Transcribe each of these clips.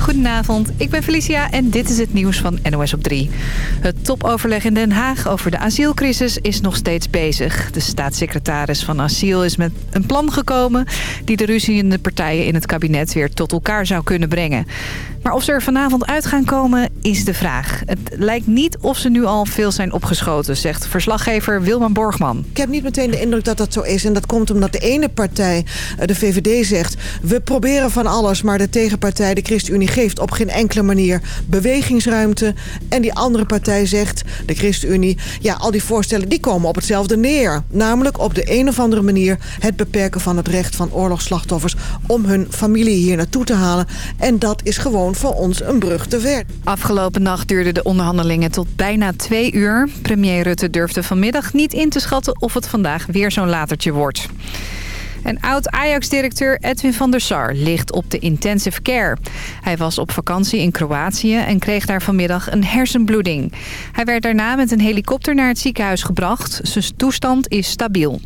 Goedenavond, ik ben Felicia en dit is het nieuws van NOS op 3. Het topoverleg in Den Haag over de asielcrisis is nog steeds bezig. De staatssecretaris van Asiel is met een plan gekomen... die de ruziende partijen in het kabinet weer tot elkaar zou kunnen brengen. Maar of ze er vanavond uit gaan komen, is de vraag. Het lijkt niet of ze nu al veel zijn opgeschoten, zegt verslaggever Wilman Borgman. Ik heb niet meteen de indruk dat dat zo is. En dat komt omdat de ene partij, eh, de VVD, zegt... we proberen van alles, maar de tegenpartij, de ChristenUnie... geeft op geen enkele manier bewegingsruimte. En die andere partij zegt, de ChristenUnie... ja, al die voorstellen die komen op hetzelfde neer. Namelijk op de een of andere manier het beperken van het recht van oorlogsslachtoffers... om hun familie hier naartoe te halen. En dat is gewoon voor ons een brug te ver. Afgelopen nacht duurden de onderhandelingen tot bijna twee uur. Premier Rutte durfde vanmiddag niet in te schatten of het vandaag weer zo'n latertje wordt. En oud-Ajax-directeur Edwin van der Sar ligt op de intensive care. Hij was op vakantie in Kroatië en kreeg daar vanmiddag een hersenbloeding. Hij werd daarna met een helikopter naar het ziekenhuis gebracht. Zijn toestand is stabiel.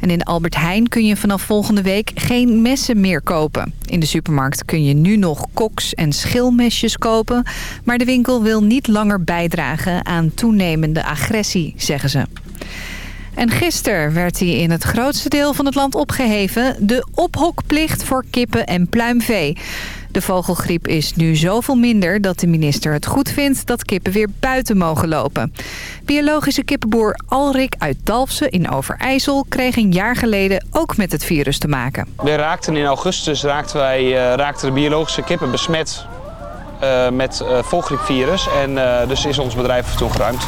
En in Albert Heijn kun je vanaf volgende week geen messen meer kopen. In de supermarkt kun je nu nog koks- en schilmesjes kopen... maar de winkel wil niet langer bijdragen aan toenemende agressie, zeggen ze. En gisteren werd hij in het grootste deel van het land opgeheven... de ophokplicht voor kippen en pluimvee. De vogelgriep is nu zoveel minder dat de minister het goed vindt dat kippen weer buiten mogen lopen. Biologische kippenboer Alrik uit Dalfsen in Overijssel kreeg een jaar geleden ook met het virus te maken. We raakten in augustus raakten wij, uh, raakten de biologische kippen besmet uh, met uh, vogelgriepvirus. En dus is ons bedrijf toen geruimd.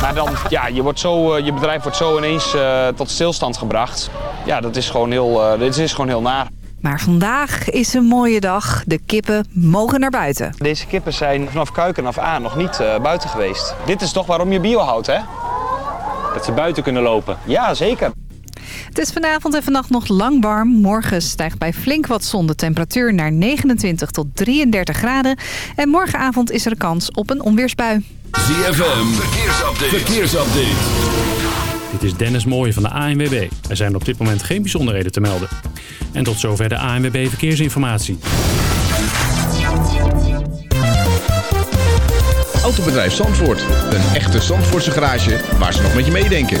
Maar dan, ja, je, wordt zo, je bedrijf wordt zo ineens tot stilstand gebracht. Ja, dat is gewoon heel, dit is gewoon heel naar. Maar vandaag is een mooie dag. De kippen mogen naar buiten. Deze kippen zijn vanaf kuiken af aan nog niet uh, buiten geweest. Dit is toch waarom je bio houdt, hè? Dat ze buiten kunnen lopen. Ja, zeker. Het is vanavond en vannacht nog lang warm. Morgen stijgt bij flink wat zon de temperatuur naar 29 tot 33 graden. En morgenavond is er kans op een onweersbui. ZFM, verkeersupdate. verkeersupdate. Dit is Dennis Mooij van de ANWB. Er zijn op dit moment geen bijzonderheden te melden. En tot zover de ANWB Verkeersinformatie. Autobedrijf Zandvoort. Een echte Zandvoortse garage waar ze nog met je meedenken.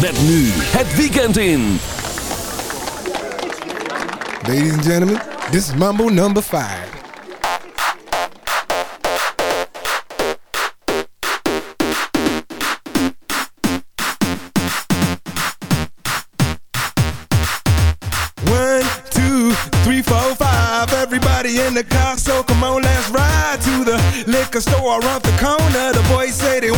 Met nu het weekend in. Ladies and gentlemen, this is Mambo number 5. in the car, so come on, let's ride to the liquor store around the corner. The boys say they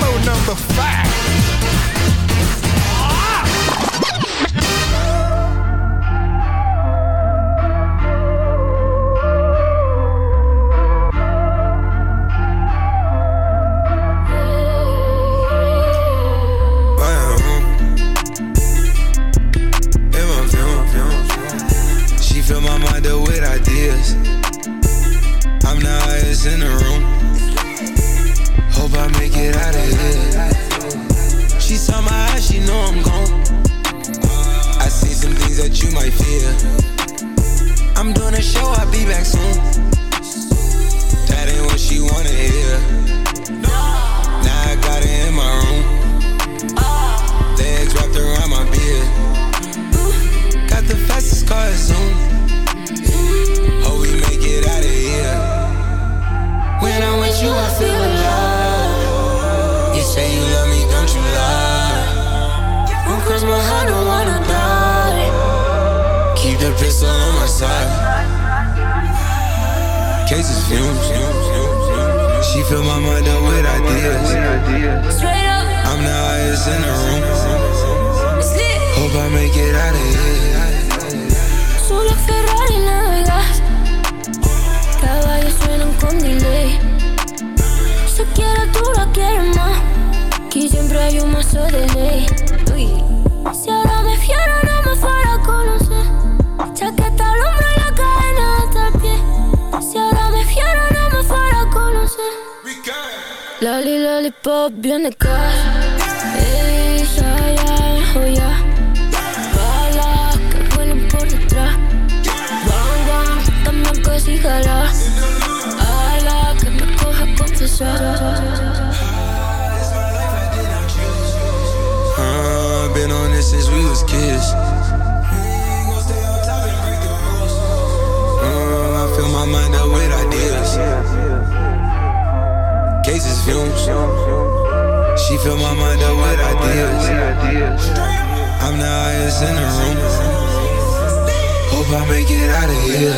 Mambo number five. Pistol on my side. Cases fumes. She fill my mind up with ideas. I'm the highest in the room. Hope I make it out of here. Solo Ferrari navegas Caballos suenan con delay Si quieres tú la quieres más Aquí siempre hay un mazo de ley Uy. Lollipop, bien de casa Ey, ya, ya, oh ya Balas que vuelan por detrás Bang, bang, dame que si jala Ala, que me coja confesar Uh, been on this since we was kids. Uh, I fill my mind up with ideas. Fumes. She fill my mind up with ideas. I'm the highest in the room. Hope I make it out of here.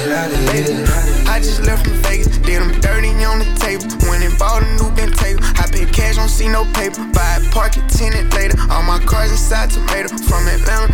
I just left from Vegas, did them dirty on the table. Went and bought a new Bentley table. I pay cash, don't see no paper. Buy it, park it, tenant later. All my cars inside tomato. From Atlanta,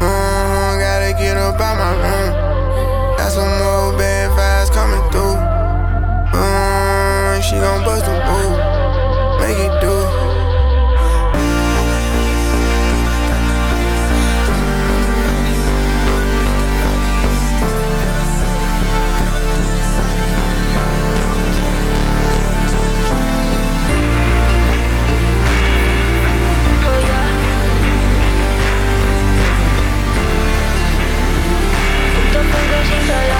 mm, gotta get up out my room. Got some more bad vibes coming through. Mm, she gon' bust a move, make it do. Yeah.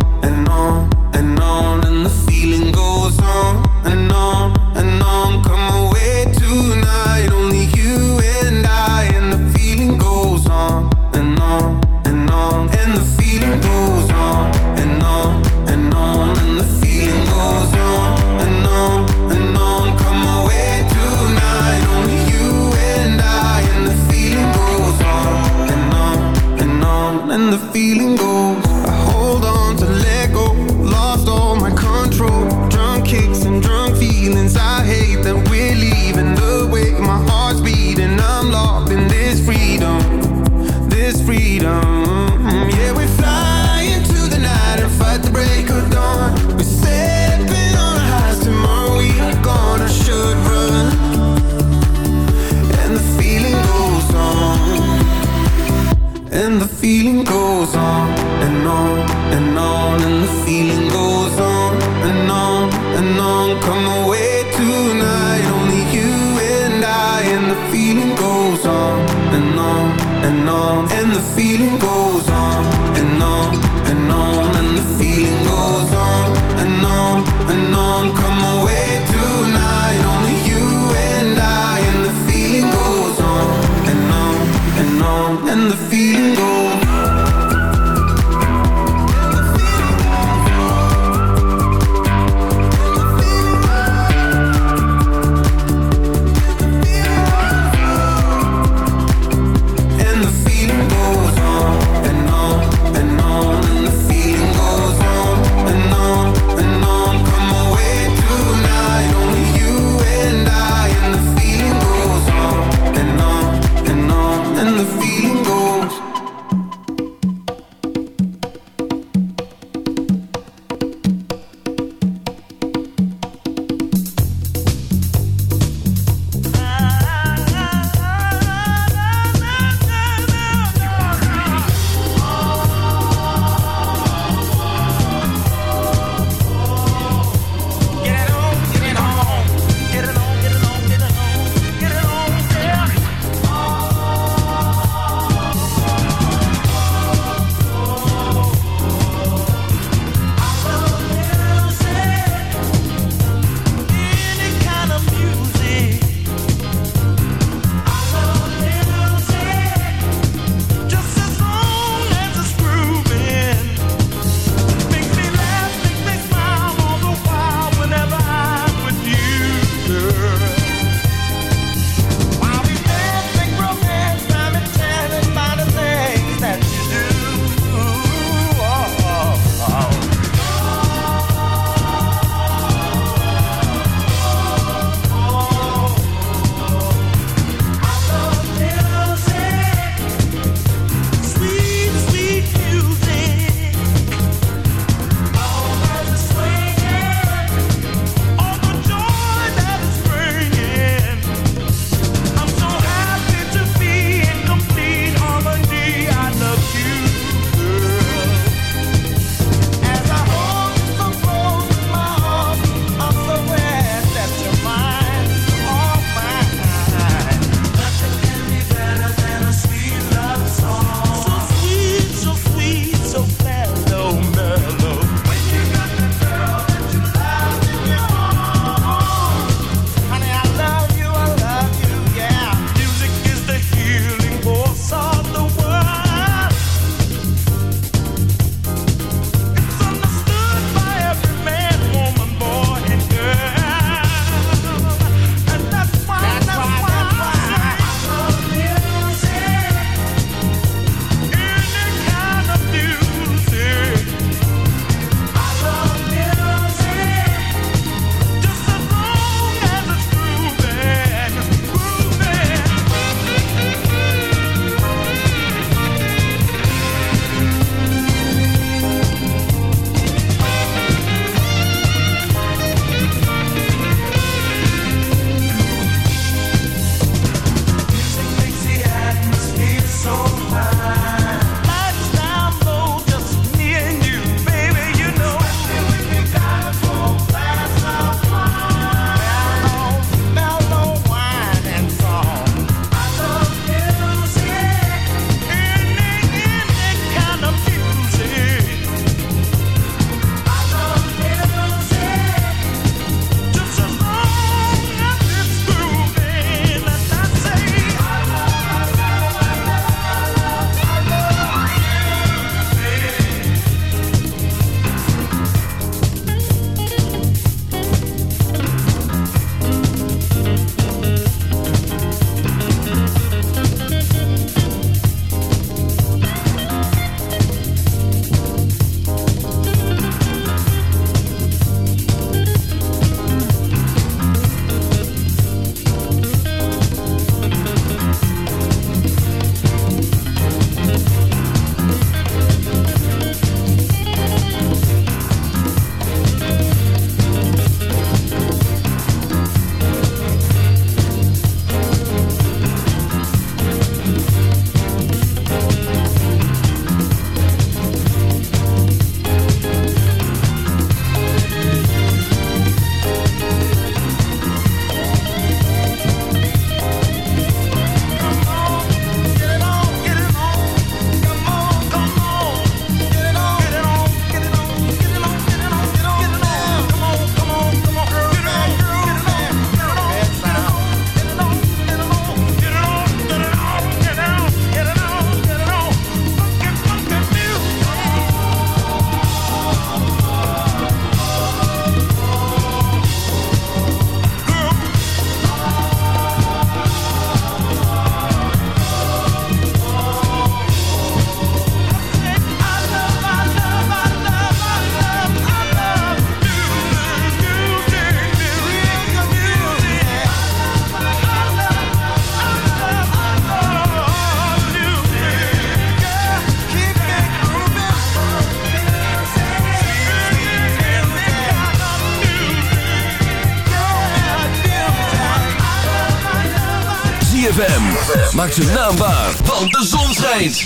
maakt zijn naam waar, want de zon schijnt.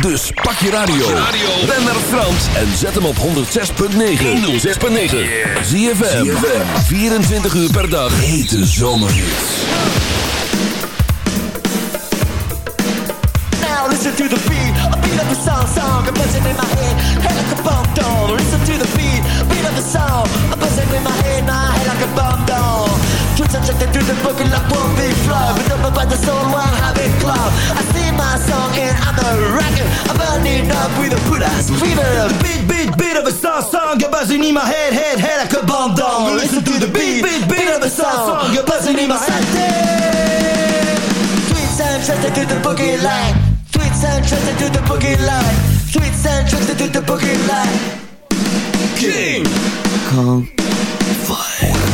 Dus pak je radio, ren naar Frans en zet hem op 106.9. 106.9. Zie je 24 uur per dag. Hete zomerhits. Now listen to the beat, a beat of the song, song, a buzzing in my head, head like a bomb. Listen to the beat, beat of the song, a buzzing in my head, my and check through the book like one big flow, but up by the soul, one habit club. I sing my song and I'm a rocker, I'm burning up with a put ass fever. Beat, beat, beat of a song, song, a buzzing in my head, head, head like a bomb down. Listen to the beat, beat, beat of a song, song, a buzzing in my head. Sweet sound, trusted to the boogie line. Sweet sound, trusted to the boogie line. Sweet sound, trusted to the boogie line. King Kong A beat of a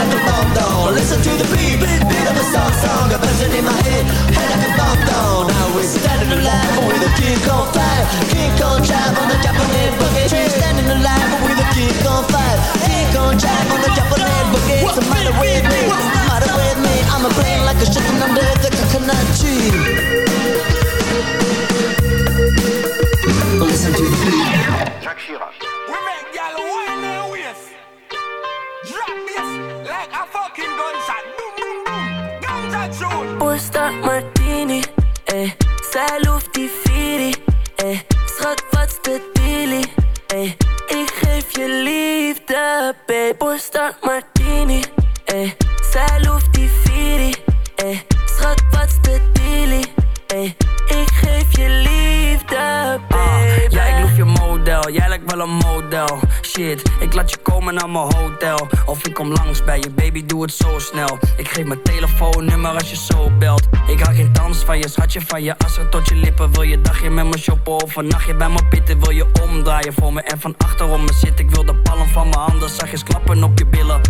Ik geef mijn telefoonnummer als je zo belt. Ik hou geen dans van je, schatje van je assen tot je lippen. Wil je dagje met me shoppen of een nachtje bij me pitten? Wil je omdraaien voor me en van achterom me zit? Ik wil de palm van mijn handen zachtjes klappen op je billen.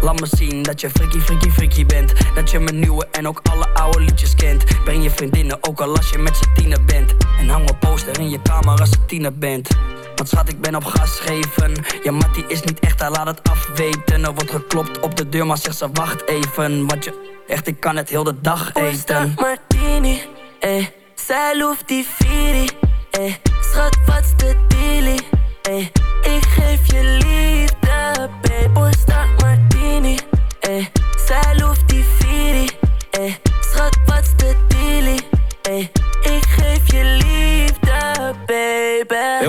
Laat me zien dat je freaky, freaky, freaky bent. Dat je mijn nieuwe en ook alle oude liedjes kent. Breng je vriendinnen ook al als je met z'n bent. En hang een poster in je kamer als je tiener bent. Want schat, ik ben op gas geven. Ja, Mattie is niet echt, hij laat het afweten. Er wordt geklopt op de deur, maar zegt ze wacht even. Want je, echt, ik kan het heel de dag eten. Oorstart martini, eh. Zij loeft die Firi, eh. Schat, wat's de dealie, eh. Ik geef je liefde, babe. Oorstart martini, eh. Zij loeft die Firi, eh. Schat, wat's de dealie, eh. Ik geef je liefde,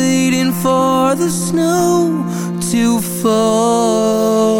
waiting for the snow to fall.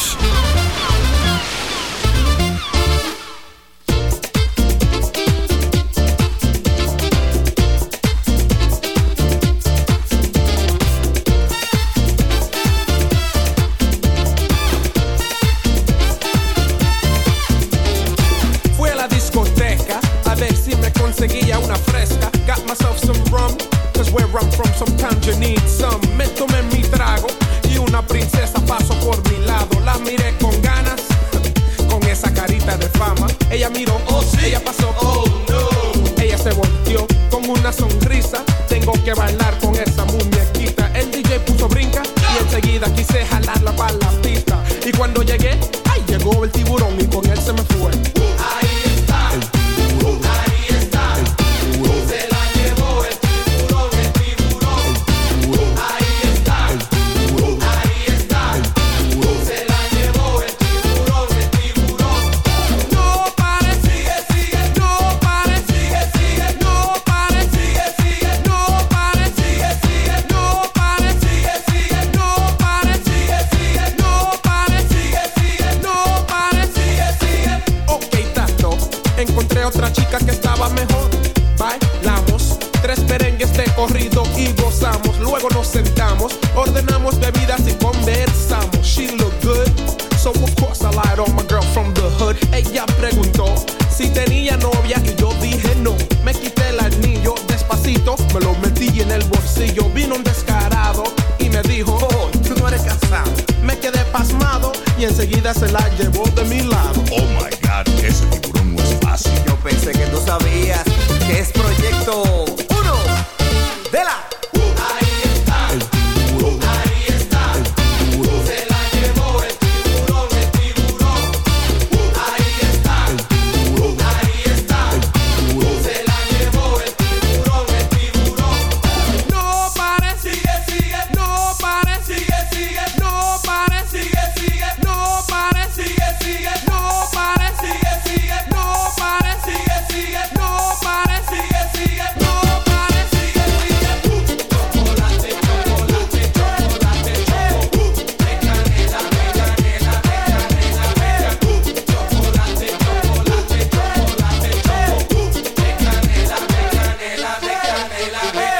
llegó el tiburón y con él se me fue. baila.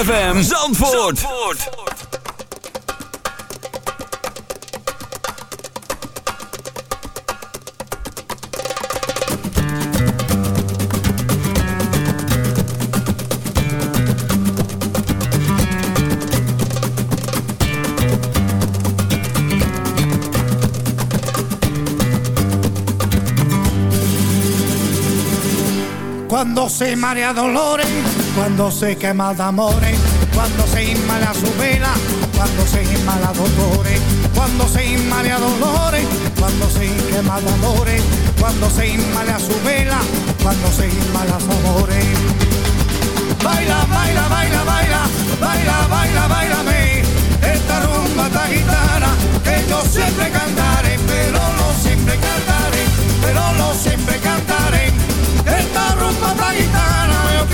ZFM Zandvoort. Cuando se marea dolores, Cuando se quema d'amore, eh, quando sei in male a su vela, quando sei in male ad odore, eh, quando sei in male ad dolore, eh, quando sei quema d'amore, quando sei in a su vela, quando sei in male a su. Baila, baila, baila, baila, baila, baila, baila me, esta rumba esta gitana, que yo siempre cantaré, pero no siempre cantaré, pero no siempre cantaré.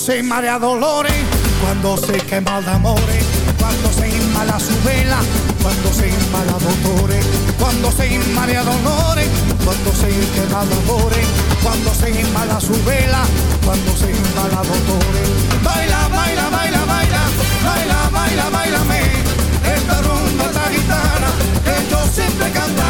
se marea dolores, cuando se quema de amores, cuando se inmala su vela, cuando se inmala dolores, cuando se inmala dolores, cuando se quema de amores, cuando se inmala su vela, cuando se inmala dolores. Baila, baila, baila, baila, baila, baila, bailame, esta rumba esta gitana que yo siempre cantaré,